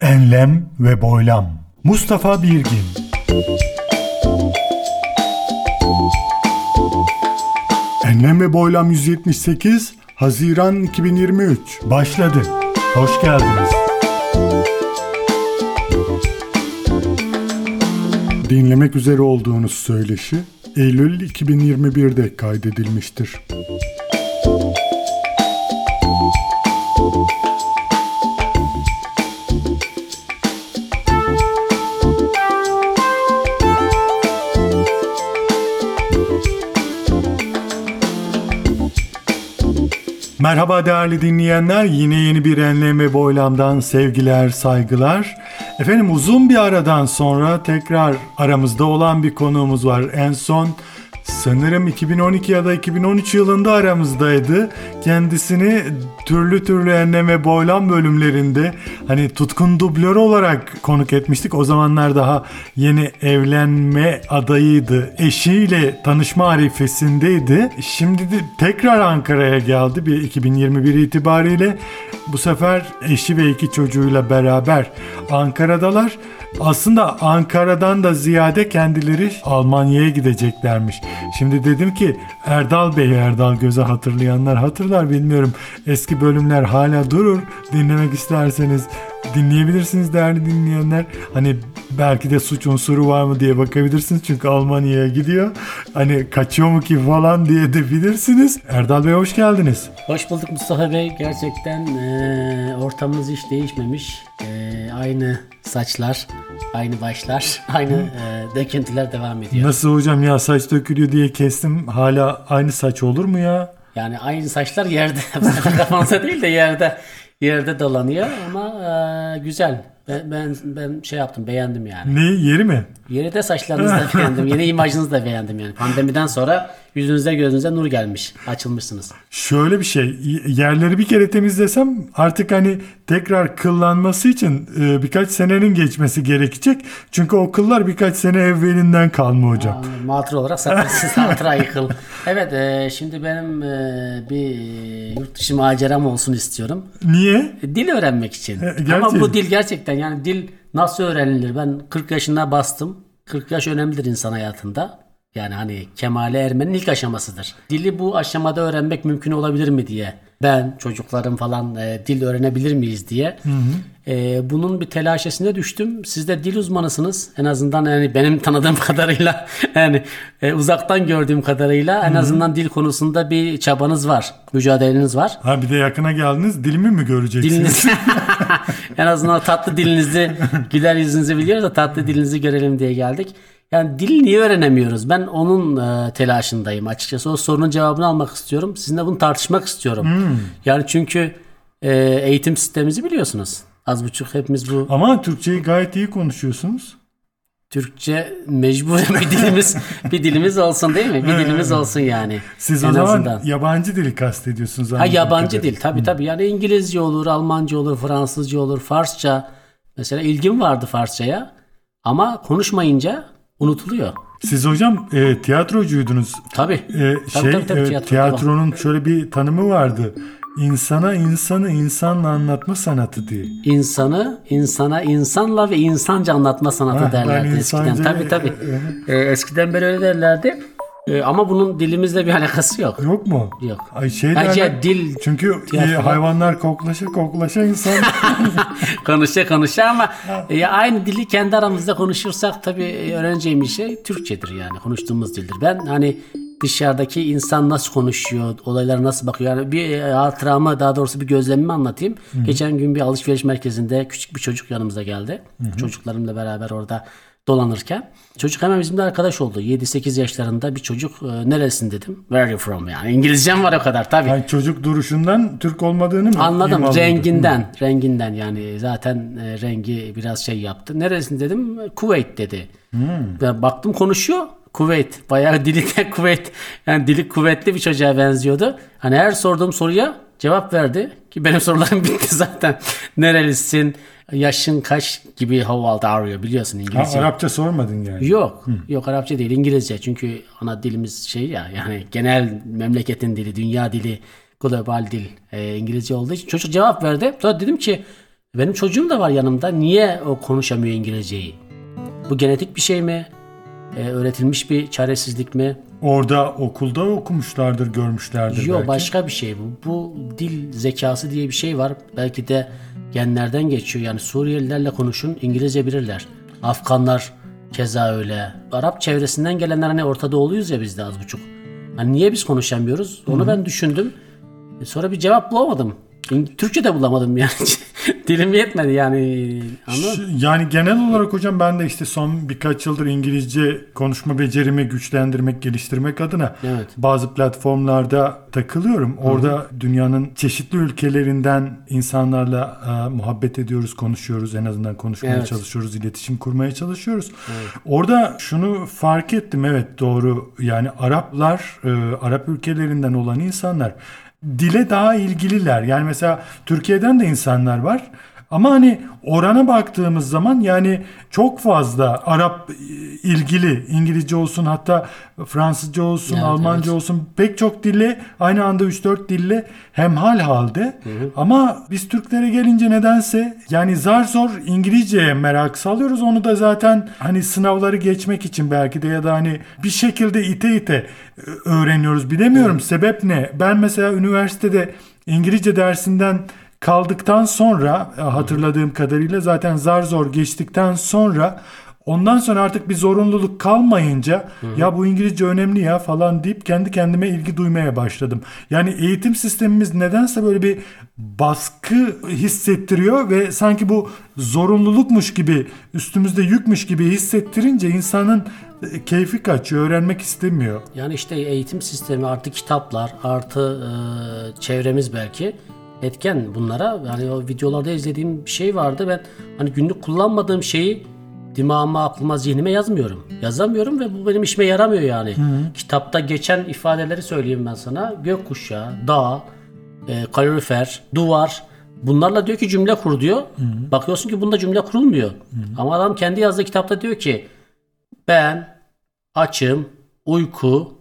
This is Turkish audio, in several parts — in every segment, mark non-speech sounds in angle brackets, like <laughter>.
Enlem ve Boylam Mustafa Birgin Enlem ve Boylam 178 Haziran 2023 başladı. Hoş geldiniz. Dinlemek üzere olduğunuz söyleşi Eylül 2021'de kaydedilmiştir. Merhaba değerli dinleyenler. Yine yeni bir enleme boylamdan sevgiler, saygılar. Efendim uzun bir aradan sonra tekrar aramızda olan bir konuğumuz var. En son sanırım 2012 ya da 2013 yılında aramızdaydı. Kendisini türlü türlü enleme boylam bölümlerinde hani tutkun dublör olarak konuk etmiştik. O zamanlar daha yeni evlenme adayıydı. Eşiyle tanışma arifesindeydi. Şimdi de tekrar Ankara'ya geldi bir 2021 itibariyle. Bu sefer eşi ve iki çocuğuyla beraber Ankara'dalar. Aslında Ankara'dan da ziyade kendileri Almanya'ya gideceklermiş. Şimdi dedim ki Erdal Bey, Erdal Göz'ü hatırlayanlar hatırlar bilmiyorum. Eski bölümler hala durur. Dinlemek isterseniz dinleyebilirsiniz değerli dinleyenler. Hani belki de suç unsuru var mı diye bakabilirsiniz. Çünkü Almanya'ya gidiyor. Hani kaçıyor mu ki falan diye de bilirsiniz. Erdal Bey hoş geldiniz. Hoş bulduk Mustafa Bey. Gerçekten eee, ortamımız hiç değişmemiş. Eee, aynı saçlar, aynı başlar, <laughs> aynı eee, döküntüler devam ediyor. Nasıl hocam ya saç dökülüyor diye kestim. Hala aynı saç olur mu ya? Yani aynı saçlar yerde, <laughs> kafanızda değil de yerde yerde dolanıyor ama eee, güzel. Ben, ben ben şey yaptım, beğendim yani. Ne yeri mi? Yeni de saçlarınızı da <laughs> beğendim. Yeni imajınızı da beğendim yani. Pandemiden sonra yüzünüze gözünüze nur gelmiş. Açılmışsınız. Şöyle bir şey yerleri bir kere temizlesem artık hani tekrar kıllanması için e, birkaç senenin geçmesi gerekecek. Çünkü o kıllar birkaç sene evvelinden kalma hocam. Matır olarak satırsız <laughs> hatıra yıkıl. Evet e, şimdi benim e, bir yurt dışı maceram olsun istiyorum. Niye? Dil öğrenmek için. gerçi- Ama bu dil gerçekten yani dil nasıl öğrenilir? Ben 40 yaşına bastım. 40 yaş önemlidir insan hayatında. Yani hani kemale ermenin ilk aşamasıdır. Dili bu aşamada öğrenmek mümkün olabilir mi diye. Ben çocuklarım falan e, dil öğrenebilir miyiz diye. E, bunun bir telaşesine düştüm. Siz de dil uzmanısınız. En azından yani benim tanıdığım <laughs> kadarıyla yani e, uzaktan gördüğüm kadarıyla en azından dil konusunda bir çabanız var. Mücadeleniz var. Ha bir de yakına geldiniz dilimi mi göreceksiniz? Diliniz <laughs> <laughs> en azından tatlı dilinizi güler yüzünüzü biliyoruz da tatlı dilinizi görelim diye geldik. Yani dil niye öğrenemiyoruz? Ben onun e, telaşındayım açıkçası. O sorunun cevabını almak istiyorum. Sizinle bunu tartışmak istiyorum. Yani çünkü e, eğitim sistemimizi biliyorsunuz. Az buçuk hepimiz bu Ama Türkçeyi gayet iyi konuşuyorsunuz. Türkçe mecburen <laughs> bir dilimiz bir dilimiz olsun değil mi? Bir dilimiz olsun yani. Siz En o zaman azından. yabancı dili kastediyorsunuz. Ha yabancı dil tabii tabii yani İngilizce olur, Almanca olur, Fransızca olur, Farsça. Mesela ilgim vardı Farsçaya ama konuşmayınca unutuluyor. Siz hocam e, tiyatrocuydunuz. Tabii. E, Tabii, şey tabii, tabii, e, tiyatro, tiyatronun şöyle bir tanımı vardı. İnsana insanı insanla anlatma sanatı diye. İnsanı insana insanla ve insanca anlatma sanatı Ha, derlerdi eskiden. insanca- Tabii tabii. Ee, eskiden beri öyle derlerdi. Ee, ama bunun dilimizle bir <laughs> alakası yok. Yok mu? Yok. Ay şey Bence derler- dil Çünkü e, tiyatro- hayvanlar koklaşa koklaşa insan <laughs> konuşa konuşa ama e, aynı dili kendi aramızda konuşursak tabii e, öğreneceğimiz şey Türkçedir yani konuştuğumuz dildir. Ben hani dışarıdaki insan nasıl konuşuyor, olaylara nasıl bakıyor. Yani bir e, hatıramı daha doğrusu bir gözlemimi anlatayım. Geçen gün bir alışveriş merkezinde küçük bir çocuk yanımıza geldi. Çocuklarımla beraber orada dolanırken. Çocuk hemen bizimle arkadaş oldu. 7-8 yaşlarında bir çocuk. E, neresin dedim. Where are you from yani. İngilizcem var o kadar tabii. yani çocuk duruşundan Türk olmadığını mı? Anladım renginden renginden yani zaten e, rengi biraz şey yaptı. Neresin dedim Kuveyt dedi. Ben baktım konuşuyor Kuveyt bayağı dili de <laughs> Kuveyt yani dili kuvvetli bir çocuğa benziyordu. Hani her sorduğum soruya cevap verdi ki benim sorularım <laughs> bitti zaten. Nerelisin yaşın kaç gibi are you biliyorsun Ha, İngilizce. Arapça sormadın yani. Yok. Yok Arapça değil İngilizce. Çünkü ana dilimiz şey ya yani genel memleketin dili, dünya dili, global dil e, İngilizce olduğu için çocuk cevap verdi. Sonra dedim ki Benim çocuğum da var yanımda. Niye o konuşamıyor İngilizceyi? Bu genetik bir şey mi? Ee, öğretilmiş bir çaresizlik mi? Orada okulda okumuşlardır, görmüşlerdir Yok belki. başka bir şey bu. Bu dil zekası diye bir şey var. Belki de genlerden geçiyor. Yani Suriyelilerle konuşun İngilizce bilirler. Afganlar keza öyle. Arap çevresinden gelenler hani Orta Doğuluyuz ya biz de az buçuk. Hani niye biz konuşamıyoruz? Onu ben düşündüm. E, Sonra bir cevap bulamadım. Türkçe de bulamadım yani. <laughs> <laughs> Dilim yetmedi yani. Anladın? Yani genel olarak hocam ben de işte son birkaç yıldır İngilizce konuşma becerimi güçlendirmek, geliştirmek adına Evet. bazı platformlarda takılıyorum. Orada dünyanın çeşitli ülkelerinden insanlarla e, muhabbet ediyoruz, konuşuyoruz. En azından konuşmaya Evet. çalışıyoruz, iletişim kurmaya çalışıyoruz. Orada şunu fark ettim evet doğru. Yani Araplar, e, Arap ülkelerinden olan insanlar dile daha ilgililer. Yani mesela Türkiye'den de insanlar var. Ama hani orana baktığımız zaman yani çok fazla Arap e, ilgili İngilizce olsun hatta Fransızca olsun Evet, Almanca evet. olsun pek çok dille aynı anda 3-4 dille hemhal halde. Ama biz Türklere gelince nedense yani zar zor İngilizceye merak salıyoruz. Onu da zaten hani sınavları geçmek için belki de ya da hani bir şekilde ite ite e, öğreniyoruz. Bilemiyorum sebep ne? Ben mesela üniversitede İngilizce dersinden kaldıktan sonra e, hatırladığım kadarıyla zaten zar zor geçtikten sonra ondan sonra artık bir zorunluluk kalmayınca ya bu İngilizce önemli ya falan deyip kendi kendime ilgi duymaya başladım. Yani eğitim sistemimiz nedense böyle bir baskı hissettiriyor ve sanki bu zorunlulukmuş gibi üstümüzde yükmüş gibi hissettirince insanın e, keyfi kaçıyor, öğrenmek istemiyor. Yani işte eğitim sistemi artı kitaplar artı e, çevremiz belki etken bunlara. Yani o videolarda izlediğim bir şey vardı. Ben hani günlük kullanmadığım şeyi dimağıma, aklıma, zihnime yazmıyorum. Yazamıyorum ve bu benim işime yaramıyor yani. Kitapta geçen ifadeleri söyleyeyim ben sana. Gökkuşağı, dağ, e, kalorifer, duvar. Bunlarla diyor ki cümle kur diyor. Bakıyorsun ki bunda cümle kurulmuyor. Ama adam kendi yazdığı kitapta diyor ki ben açım, uyku,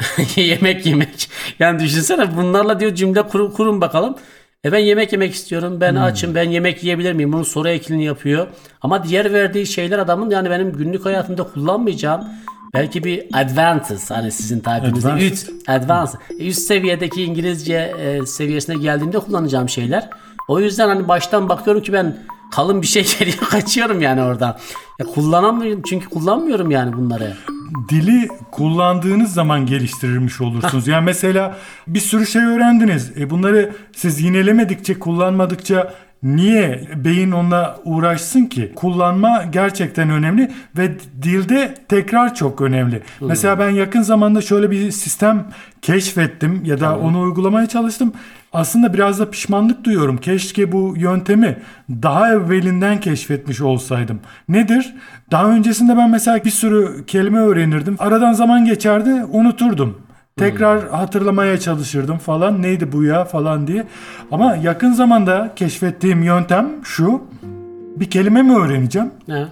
<laughs> yemek yemek. Yani düşünsene bunlarla diyor cümle kur, kurun bakalım. E ben yemek yemek istiyorum. Ben açım. Ben yemek yiyebilir miyim? Bunun soru ekilini yapıyor. Ama diğer verdiği şeyler adamın yani benim günlük hayatımda kullanmayacağım belki bir advantage hani sizin tabirinizde üst advanced üst seviyedeki İngilizce e, seviyesine geldiğimde kullanacağım şeyler. O yüzden hani baştan bakıyorum ki ben kalın bir şey <laughs> geliyor kaçıyorum yani oradan. Ya kullanamıyorum çünkü kullanmıyorum yani bunları. dili kullandığınız zaman geliştirirmiş olursunuz. Yani mesela bir sürü şey öğrendiniz. E bunları siz yinelemedikçe, kullanmadıkça niye beyin onunla uğraşsın ki? Kullanma gerçekten önemli ve dilde tekrar çok önemli. Mesela ben yakın zamanda şöyle bir sistem keşfettim ya da onu uygulamaya çalıştım. Aslında biraz da pişmanlık duyuyorum. Keşke bu yöntemi daha evvelinden keşfetmiş olsaydım. Nedir? Daha öncesinde ben mesela bir sürü kelime öğrenirdim. Aradan zaman geçerdi, unuturdum. Tekrar hatırlamaya çalışırdım falan. Neydi bu ya falan diye. Ama yakın zamanda keşfettiğim yöntem şu. Bir kelime mi öğreneceğim? Ne?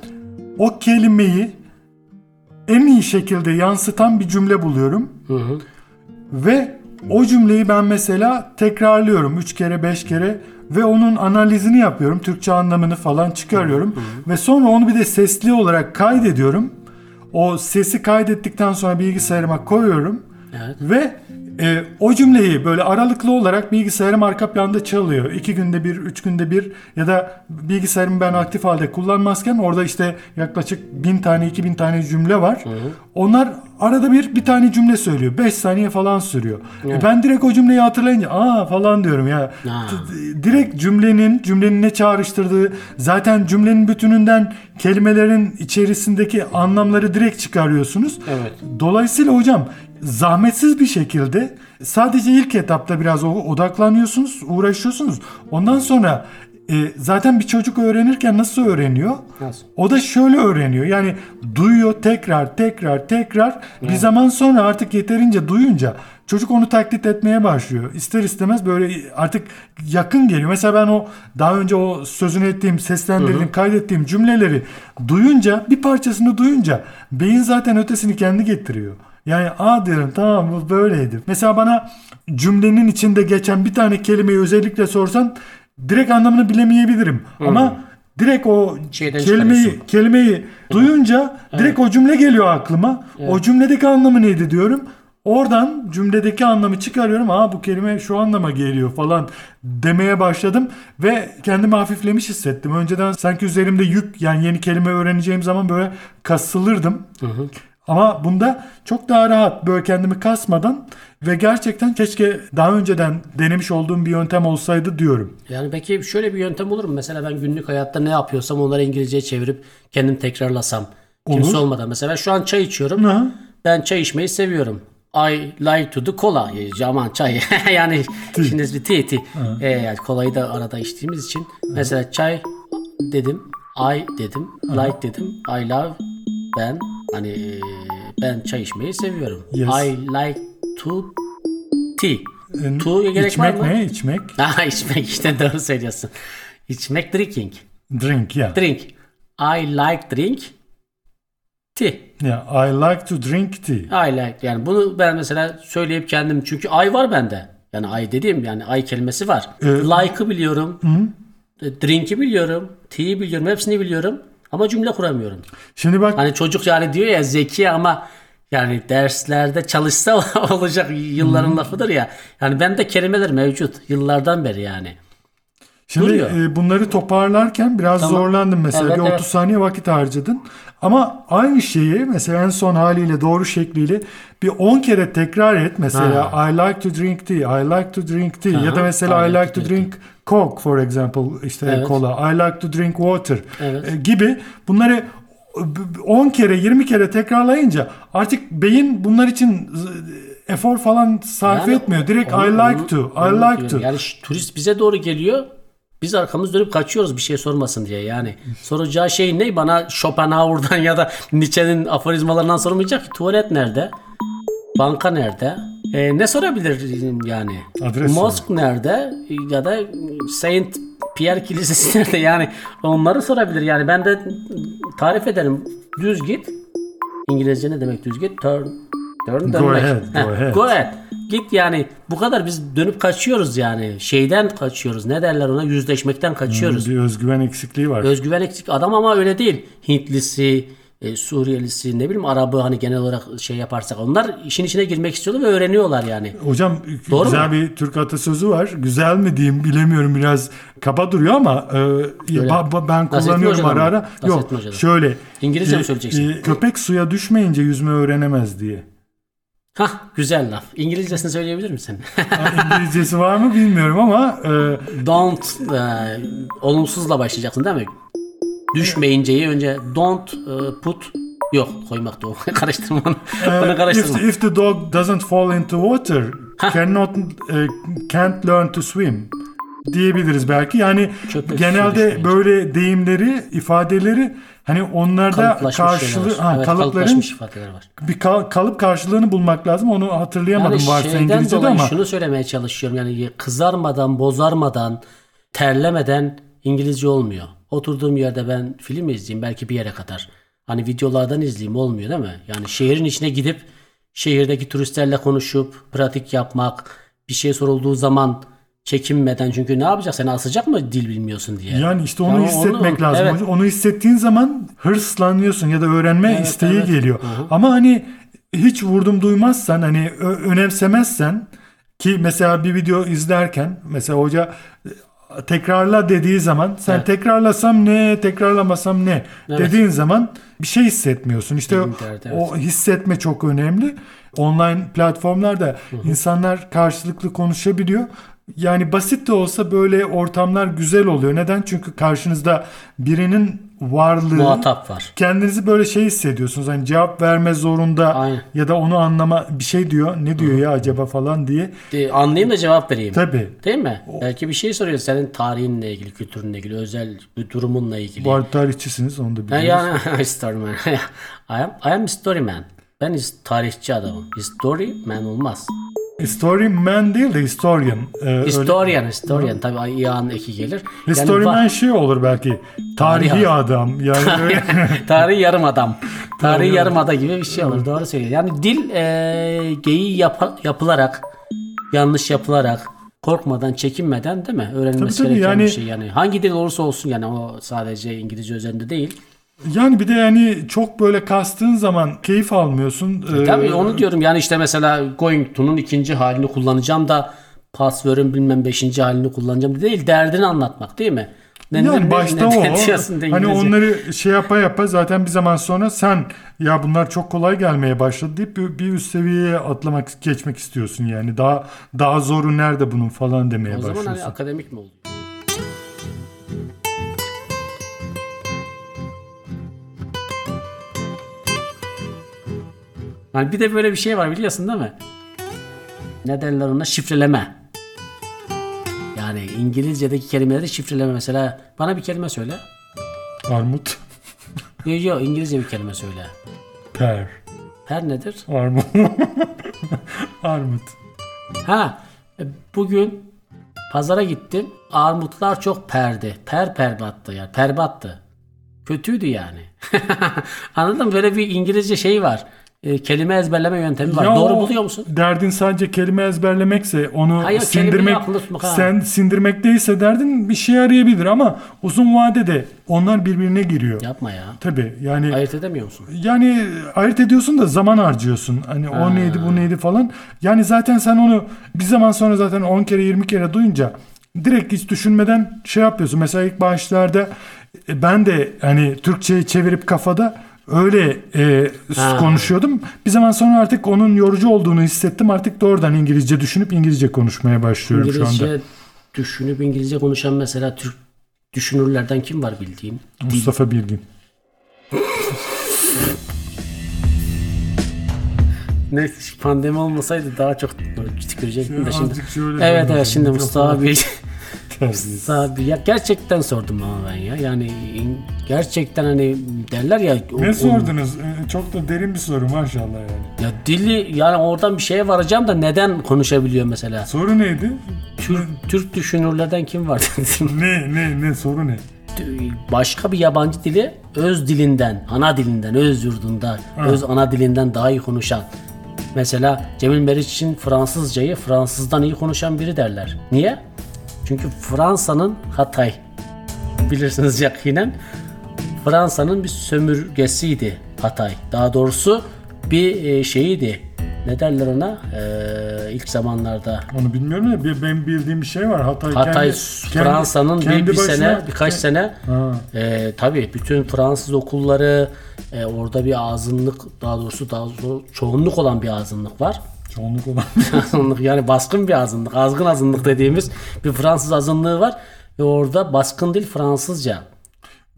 O kelimeyi en iyi şekilde yansıtan bir cümle buluyorum. Hı hı. Ve o cümleyi ben mesela tekrarlıyorum 3 kere 5 kere ve onun analizini yapıyorum. Türkçe anlamını falan çıkarıyorum. Ve sonra onu bir de sesli olarak kaydediyorum. O sesi kaydettikten sonra bilgisayarıma koyuyorum. Evet. Ve e, o cümleyi böyle aralıklı olarak bilgisayarım arka planda çalıyor. İki günde bir, üç günde bir ya da bilgisayarımı ben aktif halde kullanmazken orada işte yaklaşık bin tane, iki bin tane cümle var. Onlar arada bir bir tane cümle söylüyor. Beş saniye falan sürüyor. E, ben direkt o cümleyi hatırlayınca aa falan diyorum ya. Direkt cümlenin, cümlenin ne çağrıştırdığı, zaten cümlenin bütününden kelimelerin içerisindeki anlamları direkt çıkarıyorsunuz. Evet. Dolayısıyla hocam zahmetsiz bir şekilde sadece ilk etapta biraz o- odaklanıyorsunuz, uğraşıyorsunuz. Ondan sonra e, zaten bir çocuk öğrenirken nasıl öğreniyor? Nasıl? O da şöyle öğreniyor. Yani duyuyor tekrar tekrar tekrar bir zaman sonra artık yeterince duyunca çocuk onu taklit etmeye başlıyor. İster istemez böyle artık yakın geliyor. Mesela ben o daha önce o sözünü ettiğim, seslendirdiğim, kaydettiğim cümleleri duyunca bir parçasını duyunca beyin zaten ötesini kendi getiriyor. Yani a diyorum tamam bu böyleydi. Mesela bana cümlenin içinde geçen bir tane kelimeyi özellikle sorsan direkt anlamını bilemeyebilirim. Ama direkt o Şeyden kelimeyi kelimeyi duyunca direkt o cümle geliyor aklıma. O cümledeki anlamı neydi diyorum. Oradan cümledeki anlamı çıkarıyorum. Aa bu kelime şu anlama geliyor falan demeye başladım ve kendimi hafiflemiş hissettim. Önceden sanki üzerimde yük yani yeni kelime öğreneceğim zaman böyle kasılırdım. Ama bunda çok daha rahat böyle kendimi kasmadan ve gerçekten keşke daha önceden denemiş olduğum bir yöntem olsaydı diyorum. Yani peki şöyle bir yöntem olur mu? Mesela ben günlük hayatta ne yapıyorsam onları İngilizceye çevirip kendim tekrarlasam. Kimse Olur. olmadan. Mesela şu an çay içiyorum. Ha? Ben çay içmeyi seviyorum. I like to the cola. Aman çay. <laughs> yani şimdi bir tea tea. E, yani kolayı da arada içtiğimiz için. Mesela çay dedim. I dedim. Like dedim. I love. Ben hani ben çay içmeyi seviyorum. Yes. I like to tea. E, To'ya gerek İçmek var mı? ne? İçmek. <laughs> Ha içmek işte doğru söylüyorsun. İçmek drinking. Drink ya. Drink. I like drink tea. Yeah, I like to drink tea. I like yani bunu ben mesela söyleyip kendim çünkü I var bende. Yani I dediğim yani I kelimesi var. Ee, Like'ı biliyorum. e, Drink'i biliyorum. Tea'yi biliyorum. Hepsini biliyorum. Ama cümle kuramıyorum. Şimdi bak Hani çocuk yani diyor ya zeki ama yani derslerde çalışsa <laughs> olacak yılların lafıdır ya. Yani bende kelimeler mevcut yıllardan beri yani. Şimdi Duruyor. e, bunları toparlarken biraz Tamam. zorlandım mesela. Evet, bir 30 evet. saniye vakit harcadın. Ama aynı şeyi mesela en son haliyle doğru şekliyle bir 10 kere tekrar et. Mesela I like to drink tea, I like to drink tea ya da mesela I like to drink Coke for example işte Evet. kola. I like to drink water Evet. e, gibi bunları 10 kere 20 kere tekrarlayınca artık beyin bunlar için e, efor falan sarf Yani etmiyor. Direkt onu- I like onu- to, I onu like diyorum. to. Yani turist bize doğru geliyor. Biz arkamız dönüp kaçıyoruz bir şey sormasın diye yani. Soracağı şey ne? Bana Schopenhauer'dan ya da Nietzsche'nin aforizmalarından sormayacak ki. Tuvalet nerede? Banka nerede? E, ne sorabilir yani? Adres Mosk nerede? Ya da Saint Pierre Kilisesi nerede? Yani onları sorabilir. Yani ben de tarif ederim. Düz git. İngilizce ne demek düz git? Turn. Turn dönmek. ahead, go ahead. Go ahead. Git yani bu kadar biz dönüp kaçıyoruz yani. Şeyden kaçıyoruz. Ne derler ona? Yüzleşmekten kaçıyoruz. Bir özgüven eksikliği var. Özgüven eksik adam ama öyle değil. Hintlisi, e, Suriyelisi, ne bileyim Arabı hani genel olarak şey yaparsak onlar işin içine girmek istiyorlar ve öğreniyorlar yani. Hocam Doğru güzel mu? bir Türk atasözü var. Güzel mi diyeyim bilemiyorum biraz kaba duruyor ama e, ba- ba- ben kullanıyorum ara ara. Yok şöyle. İngilizce mi söyleyeceksin? köpek suya düşmeyince yüzme öğrenemez diye. Hah güzel laf. İngilizcesini söyleyebilir misin? <laughs> İngilizcesi var mı bilmiyorum ama e, don't e, olumsuzla başlayacaksın değil mi? Düşmeyinceyi önce don't e, put yok koymak o. <laughs> karıştırma onu. onu e, karıştırma. if, if the dog doesn't fall into water cannot e, can't learn to swim diyebiliriz belki. Yani Köpek suya genelde böyle deyimleri, ifadeleri hani onlarda karşılığı ha, evet, kalıpların ifadeler var. bir kal- kalıp karşılığını bulmak lazım. Onu hatırlayamadım Yani varsa İngilizce'de ama şunu söylemeye çalışıyorum. Yani kızarmadan, bozarmadan, terlemeden İngilizce olmuyor. Oturduğum yerde ben film izleyeyim belki bir yere kadar. Hani videolardan izleyeyim olmuyor değil mi? Yani şehrin içine gidip şehirdeki turistlerle konuşup pratik yapmak, bir şey sorulduğu zaman çekinmeden çünkü ne yapacak seni asacak mı dil bilmiyorsun diye. yani işte onu Yani hissetmek lazım. Evet. Onu hissettiğin zaman hırslanıyorsun ya da öğrenme Evet, isteği evet. geliyor. Ama hani hiç vurdum duymazsan hani önemsemezsen ki mesela bir video izlerken mesela hoca e, tekrarla dediği zaman sen Evet. tekrarlasam ne tekrarlamasam ne Evet. dediğin zaman bir şey hissetmiyorsun. İşte Evet, evet, o hissetme çok önemli. Online platformlarda insanlar karşılıklı konuşabiliyor. Yani basit de olsa böyle ortamlar güzel oluyor. Neden? Çünkü karşınızda birinin varlığı Muhatap var. kendinizi böyle şey hissediyorsunuz. Hani cevap verme zorunda Aynen. ya da onu anlama bir şey diyor. Ne diyor ya acaba falan diye. E, Anlayayım da cevap vereyim. Tabii. Değil mi? Belki bir şey soruyor senin tarihinle ilgili, kültürünle ilgili, özel bir durumunla ilgili. Bu arada tarihçisiniz onu da Ha, biliyoruz. <laughs> yani storyman. <laughs> I am, I am storyman. Ben is tarihçi adamım. Storyman olmaz. Story man değil de historian. Ee, öyle- Historian, historian. Tabii yağın eki gelir. Yani Historian va- şey olur belki. Tarihi Tarih adam. Yani <laughs> öyle- <laughs> Tarihi yarım adam. Tarihi yarım ada gibi bir şey olur. Doğru söylüyor. Yani dil e, geyiği yapa- yapılarak, yanlış yapılarak, korkmadan, çekinmeden değil mi? Öğrenilmesi Tabii tabii, gereken bir yani- şey yani. Hangi dil olursa olsun yani o sadece İngilizce üzerinde değil. Yani bir de yani çok böyle kastığın zaman keyif almıyorsun. Ee, Tabii onu diyorum yani işte mesela going to'nun ikinci halini kullanacağım da password'ün bilmem beşinci halini kullanacağım değil. Derdini anlatmak değil mi? Ne, Yani ne- başta ne- o. <laughs> ne Hani onları şey yapa yapa zaten bir zaman sonra sen ya bunlar çok kolay gelmeye başladı deyip bir, bir üst seviyeye atlamak geçmek istiyorsun yani. Daha daha zoru nerede bunun falan demeye O zaman başlıyorsun. hani akademik mi oluyor? Yani bir de böyle bir şey var biliyorsun değil mi? Ne derler ona? Şifreleme. Yani İngilizce'deki kelimeleri şifreleme. Mesela bana bir kelime söyle. Armut, Yok yok İngilizce bir kelime söyle. per, Her nedir? armut. <laughs> Armut. Ha e, bugün pazara gittim. Armutlar çok perdi. Per per battı yani. Per battı. Kötüydü yani. <laughs> Anladın mı? Böyle bir İngilizce şey var. E, kelime ezberleme yöntemi var. Ya Doğru o buluyor musun? Derdin sadece kelime ezberlemekse onu Hayır, kelimeyi sindirmek tutmak, ha. sen sindirmek değilse derdin bir şey yarayabilir ama uzun vadede onlar birbirine giriyor. Yapma ya. Tabii yani Ayırt edemiyor musun? yani ayırt ediyorsun da zaman harcıyorsun. Hani o neydi bu neydi falan. Yani zaten sen onu bir zaman sonra zaten 10 kere 20 kere duyunca direkt hiç düşünmeden şey yapıyorsun. Mesela ilk başlarda e, ben de hani Türkçeyi çevirip kafada öyle e, Ha. konuşuyordum. Bir zaman sonra artık onun yorucu olduğunu hissettim. Artık doğrudan İngilizce düşünüp İngilizce konuşmaya başlıyorum şu anda. İngilizce düşünüp İngilizce konuşan mesela Türk düşünürlerden kim var bildiğin? Mustafa Bilgin. Neyse şu pandemi olmasaydı daha çok tükürecektim de şimdi. Evet evet şimdi Mustafa bir Terbiyesiz. Abi ya gerçekten sordum ama ben ya. Yani gerçekten hani derler ya. o- Ne o- sordunuz? Ee, Çok da derin bir soru maşallah yani. Ya dili yani oradan bir şeye varacağım da neden konuşabiliyor mesela? Soru neydi? Türk, Türk düşünürlerden kim var. <laughs> Ne ne ne soru ne? Başka bir yabancı dili öz dilinden, ana dilinden, öz yurdunda, öz ana dilinden daha iyi konuşan. Mesela Cemil Meriç için Fransızcayı Fransızdan iyi konuşan biri derler. Niye? Çünkü Fransa'nın Hatay bilirsiniz yakinen Fransa'nın bir sömürgesiydi Hatay. Daha doğrusu bir e, şeyiydi. Ne derler ona? Ee, ilk zamanlarda Onu bilmiyorum ya. Benim bildiğim bir şey var. Hatay, Hatay kendi- Fransa'nın kendi bir, bir başına- sene birkaç sene Ha. e, tabii bütün Fransız okulları e, orada bir azınlık daha doğrusu daha doğrusu çoğunluk olan bir azınlık var. Çoğunluk olan. <laughs> azınlık yani baskın bir azınlık, azgın azınlık dediğimiz bir Fransız azınlığı var ve orada baskın dil Fransızca.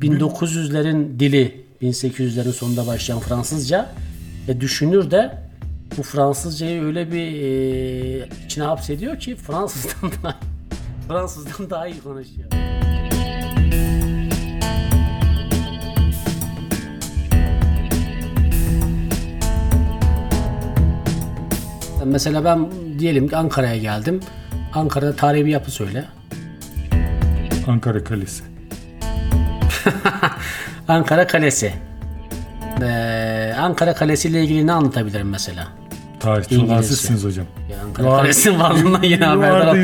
1900'lerin dili 1800'lerin sonunda başlayan Fransızca ve düşünür de bu Fransızcayı öyle bir e, içine hapsediyor ki Fransızdan <laughs> daha Fransızdan daha iyi konuşuyor. Mesela ben diyelim ki Ankara'ya geldim. Ankara'da tarihi bir yapı söyle. Ankara Kalesi. <laughs> Ankara Kalesi. Ee, Ankara Kalesi ile ilgili ne anlatabilirim mesela? Tarihçi sizsiniz hocam. You are- Kalesi'nin varlığından yine You haberdar are the.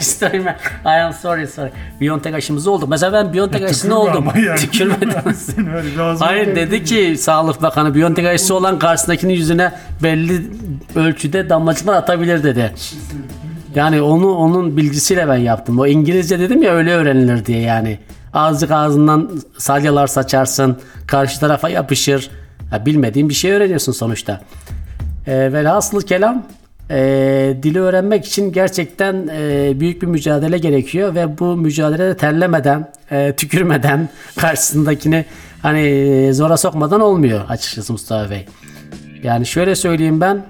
History man. I am sorry sorry. Biontech aşımız oldu. Mesela ben Biontech aşısına Tükürme oldum. yani. Tükürmedim. <laughs> Hayır dedi ki Sağlık Bakanı Biontech aşısı olan karşısındakinin yüzüne belli ölçüde damlacıklar atabilir dedi. Yani onu onun bilgisiyle ben yaptım. O İngilizce dedim ya öyle öğrenilir diye yani. Azıcık ağzından salyalar saçarsın, karşı tarafa yapışır. Ya bilmediğin bir şey öğreniyorsun sonuçta. E, velhasıl kelam e, dili öğrenmek için gerçekten e, büyük bir mücadele gerekiyor ve bu mücadelede terlemeden, e, tükürmeden <laughs> karşısındakini hani e, zora sokmadan olmuyor açıkçası Mustafa Bey. Yani şöyle söyleyeyim ben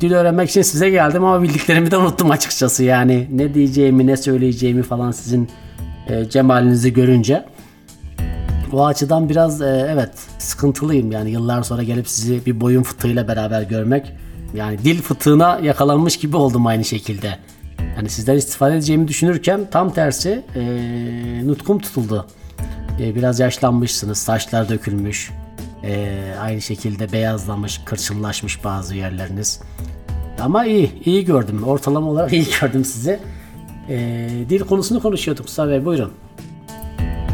dil öğrenmek için size geldim ama bildiklerimi de unuttum açıkçası yani ne diyeceğimi ne söyleyeceğimi falan sizin e, cemalinizi görünce. O açıdan biraz e, evet sıkıntılıyım yani yıllar sonra gelip sizi bir boyun fıtığıyla beraber görmek. Yani dil fıtığına yakalanmış gibi oldum aynı şekilde. Yani sizden istifade edeceğimi düşünürken tam tersi e, nutkum tutuldu. E, biraz yaşlanmışsınız, saçlar dökülmüş. E, aynı şekilde beyazlamış, kırçınlaşmış bazı yerleriniz. Ama iyi, iyi gördüm. Ortalama olarak iyi gördüm sizi. Ee, dil konusunu konuşuyorduk Mustafa Bey buyurun.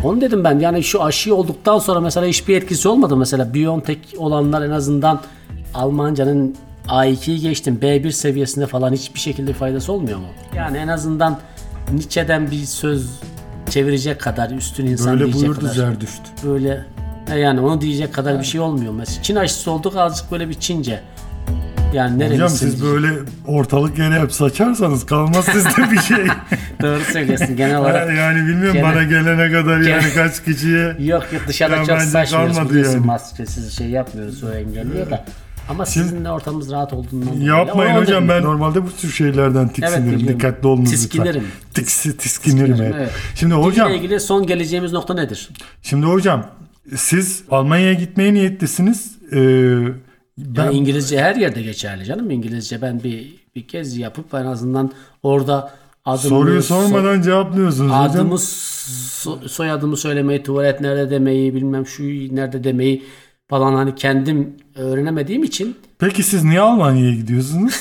Onu dedim ben yani şu aşı olduktan sonra mesela hiçbir etkisi olmadı. Mesela Biontech olanlar en azından Almancanın A2'yi geçtim B1 seviyesinde falan hiçbir şekilde faydası olmuyor mu? Yani en azından Nietzsche'den bir söz çevirecek kadar üstün insan Böyle diyecek buyurdu kadar. Zerdüşt. Böyle e yani onu diyecek kadar bir şey olmuyor. Mesela Çin aşısı olduk azıcık böyle bir Çince. Yani nerelisin? Hocam siz diyecek. böyle ortalık yere hep saçarsanız kalmaz sizde bir şey. <laughs> Doğru söylüyorsun genel olarak. yani bilmiyorum Gene- bana gelene kadar yani kaç kişiye Yok yok dışarıda çok saçmıyoruz yani. maskesiz şey yapmıyoruz o engelliyor da. Ama sizinle ortamımız rahat olduğundan dolayı. Yapmayın hocam dedim, ben normalde bu tür şeylerden tiksinirim. biliyorum. Dikkatli olunuz Tiskinirim. lütfen. Tiksi, tiskinirim. evet. evet. Şimdi hocam, Dille ilgili son geleceğimiz nokta nedir? şimdi hocam siz Almanya'ya gitmeye niyetlisiniz. Ee, ben Yani İngilizce her yerde geçerli canım. İngilizce ben bir bir kez yapıp en azından orada adımı, soruyu so- sormadan cevaplıyorsunuz hocam. adımı so- soyadımı söylemeyi, tuvalet nerede demeyi, bilmem şu nerede demeyi falan hani kendim öğrenemediğim için Peki siz niye Almanya'ya gidiyorsunuz?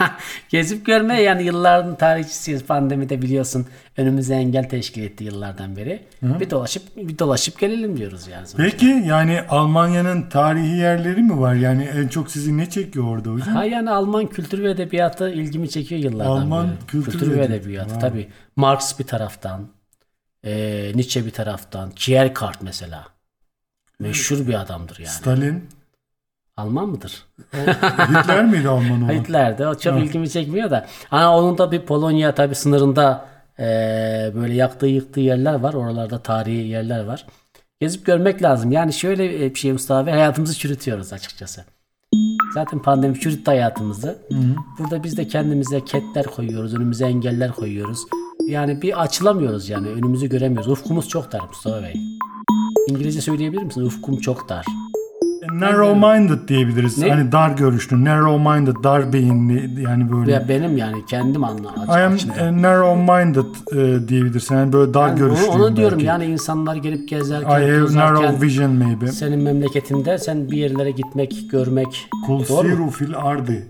<laughs> Gezip görmeye yani yılların tarihçisiyiz. Pandemide biliyorsun önümüze engel teşkil etti yıllardan beri. Bir dolaşıp bir dolaşıp gelelim diyoruz yani. sonuçta. Peki yani Almanya'nın tarihi yerleri mi var? Yani en çok sizi ne çekiyor orada hocam? Ha yani Alman kültür ve edebiyatı ilgimi çekiyor yıllardan Alman beri. kültür ve ve edebiyatı Wow. tabii. Marx bir taraftan, e, Nietzsche bir taraftan, Kierkegaard mesela. Meşhur bir adamdır yani. Stalin. Alman mıdır? <laughs> Hitler miydi Alman olan? Hitler'de o çok ilgimi çekmiyor da. Ama onun da bir Polonya tabi sınırında eee, böyle yaktığı yıktığı yerler var. Oralarda tarihi yerler var. Gezip görmek lazım. Yani şöyle bir şey Mustafa Bey hayatımızı çürütüyoruz açıkçası. Zaten pandemi çürüttü hayatımızı. Burada biz de kendimize ketler koyuyoruz. Önümüze engeller koyuyoruz. Yani bir açılamıyoruz yani. Önümüzü göremiyoruz. Ufkumuz çok dar Mustafa Bey. İngilizce söyleyebilir misin? Ufkum çok dar. Narrow minded diyebiliriz. Ne? Hani dar görüşlü, narrow minded, dar beyinli yani böyle. Ya benim yani kendim anla. I am e, narrow minded e, diyebilirsin. Yani böyle dar Yani görüşlüyüm onu, onu diyorum belki. yani insanlar gelip I gezerken, have narrow vision maybe. senin memleketinde sen bir yerlere gitmek, görmek Kul siru fil ardi.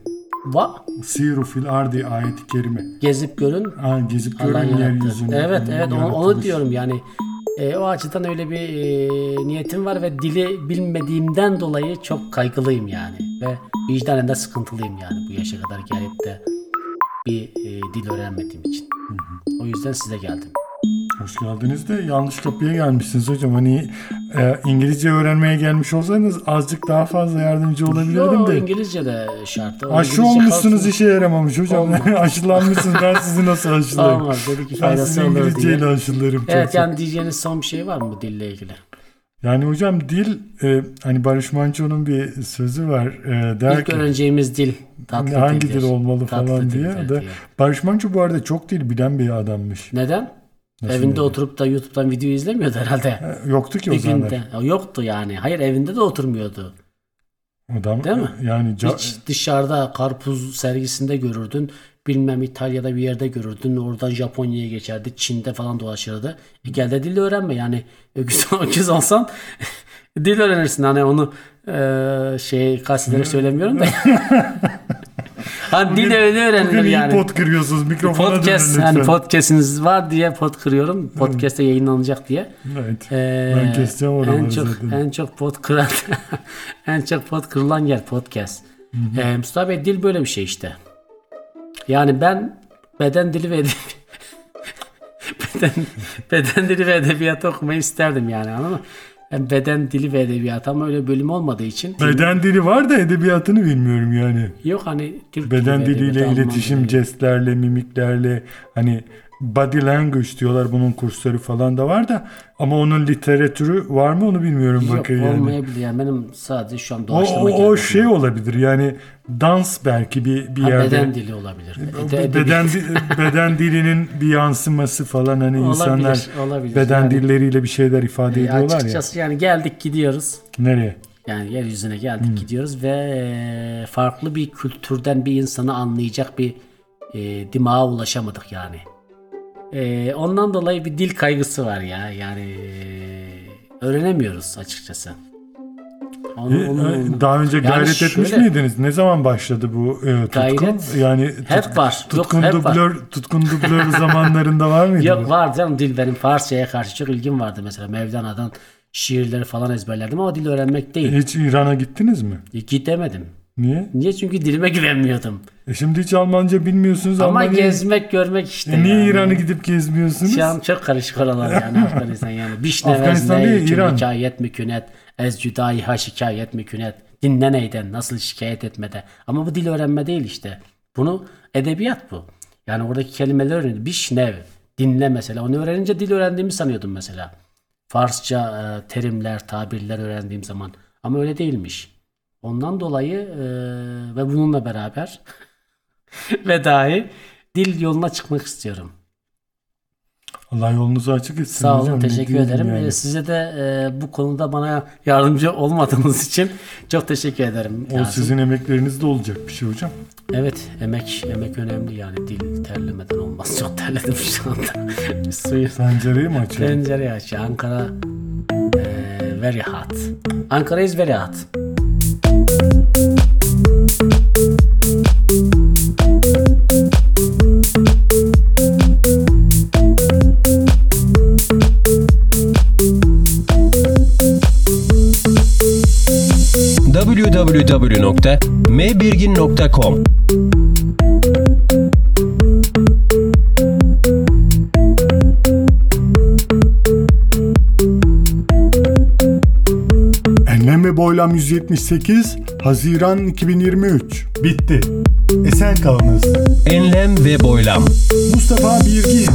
Va, Siru fil ardi ayeti kerime. gezip görün Ha, gezip görün yeryüzünü. Evet evet onu, onu diyorum yani. E, o açıdan öyle bir e, niyetim var ve dili bilmediğimden dolayı çok kaygılıyım yani. Ve vicdanen de sıkıntılıyım yani bu yaşa kadar gelip de bir e, dil öğrenmediğim için. O yüzden size geldim. Hoş geldiniz de yanlış kapıya gelmişsiniz hocam. Hani e, İngilizce öğrenmeye gelmiş olsaydınız azıcık daha fazla yardımcı olabilirdim Yo, de. İngilizce de şart. O Aşı İngilizce olmuşsunuz kalsın. işe yaramamış hocam. <laughs> Aşılanmışsınız ben sizi nasıl aşılayayım? Olmaz dedi ki Ben faydası sizi olur diye. İngilizceyle aşılarım. çok Evet yani diyeceğiniz son bir şey var mı bu dille ilgili? Yani hocam dil e, hani Barış Manço'nun bir sözü var e, der İlk ki öğreneceğimiz dil tatlı hangi dildir. dil olmalı Tatlı falan dildir diye. Diye. Barış Manço bu arada çok dil bilen bir adammış. Neden? Nasıl evinde yani? oturup da YouTube'dan video izlemiyordu herhalde. E, Yoktu ki o zaman. Yoktu yani. Hayır evinde de oturmuyordu. Adam Değil mi? yani Hiç dışarıda karpuz sergisinde görürdün. Bilmem İtalya'da bir yerde görürdün. Oradan Japonya'ya geçerdi. Çin'de falan dolaşırdı. E gel de dil öğrenme yani. Öküz, <laughs> öküz olsan dil öğrenirsin. Hani onu e, şey kasitlere söylemiyorum da. <laughs> hani dil öyle öğrenilir Bugün iyi yani. pot kırıyorsunuz. Mikrofona Podcast dönün hani lütfen. podcast'iniz var diye pot kırıyorum. Podcast'te yayınlanacak diye. Evet. Ee, Ben keseceğim oraları en çok zaten. en çok pot kıran <laughs> en çok pot kırılan yer podcast. Ee, Mustafa Bey dil böyle bir şey işte. Yani ben beden dili ve <laughs> beden, beden dili ve edebiyat okumayı isterdim yani anladın mı? Ben beden dili ve edebiyat ama öyle bölüm olmadığı için Beden dili var da edebiyatını bilmiyorum yani. yok hani Türk Beden dili diliyle Alman iletişim, dili. jestlerle, mimiklerle hani body language diyorlar bunun kursları falan da var da ama onun literatürü var mı onu bilmiyorum Yok bakın yani. olmayabilir yani benim sadece şu an O, doğaçlama o, o aklıma. şey olabilir yani dans belki bir bir Ha, yerde. beden dili olabilir. O Ede- bir edebiyat- beden di- beden dilinin bir yansıması falan hani insanlar Olabilir, olabilir. beden Yani- dilleriyle bir şeyler ifade E, ediyorlar ya. açıkçası yani geldik gidiyoruz. Nereye? Yani yeryüzüne geldik gidiyoruz ve e, farklı bir kültürden bir insanı anlayacak bir e, dimağa ulaşamadık yani. E, ondan dolayı bir dil kaygısı var ya. Yani e, öğrenemiyoruz açıkçası. Onu, E, onu- e, Daha önce gayret etmiş şöyle- miydiniz? Ne zaman başladı bu e, tutkun? Gayret yani hep var. Yok, Tutkun hep var. tutkun dublör <laughs> zamanlarında var mıydı? Yok bu? var canım dil benim Farsçaya karşı çok ilgim vardı mesela. Mevlana'dan şiirleri falan ezberlerdim ama dil öğrenmek değil. Hiç İran'a gittiniz mi? Gidemedim. Niye? Niye? Çünkü dilime güvenmiyordum. E şimdi hiç Almanca bilmiyorsunuz Ama Almanya'yı- gezmek, görmek işte. E niye yani. İran'a gidip gezmiyorsunuz? Şu an çok karışık oralar yani <laughs> Afganistan yani. Bişne Afganistan değil, İran. hikayet mükünet, ez cüdayi ha şikayet mükünet. Dinle neyden, nasıl şikayet etmede. Ama bu dil öğrenme değil işte. Bunu edebiyat bu. Yani oradaki kelimeler öğreniyor. Bişnev, dinle mesela. Onu öğrenince dil öğrendiğimi sanıyordum mesela. Farsça e, terimler, tabirler öğrendiğim zaman. Ama öyle değilmiş. Ondan dolayı e, ve bununla beraber <laughs> ve dahi dil yoluna çıkmak istiyorum. Allah yolunuzu açık etsin Sağ hocam, olun, ne teşekkür ederim. yani. Ee, Size de e, bu konuda bana yardımcı olmadığınız için çok teşekkür ederim. O Kazım. sizin emeklerinizde olacak bir şey hocam. Evet, emek emek önemli yani dil terlemeden olmaz. Çok terledim şu anda. <laughs> Suyu Pencereyi mi açalım? pencere aç. Ankara e, very hot. Ankara is very hot. www.mbirgin.com Enlem ve Boylam 178 Haziran 2023 Bitti. Esen kalınız. Enlem ve boylam. Mustafa Birgin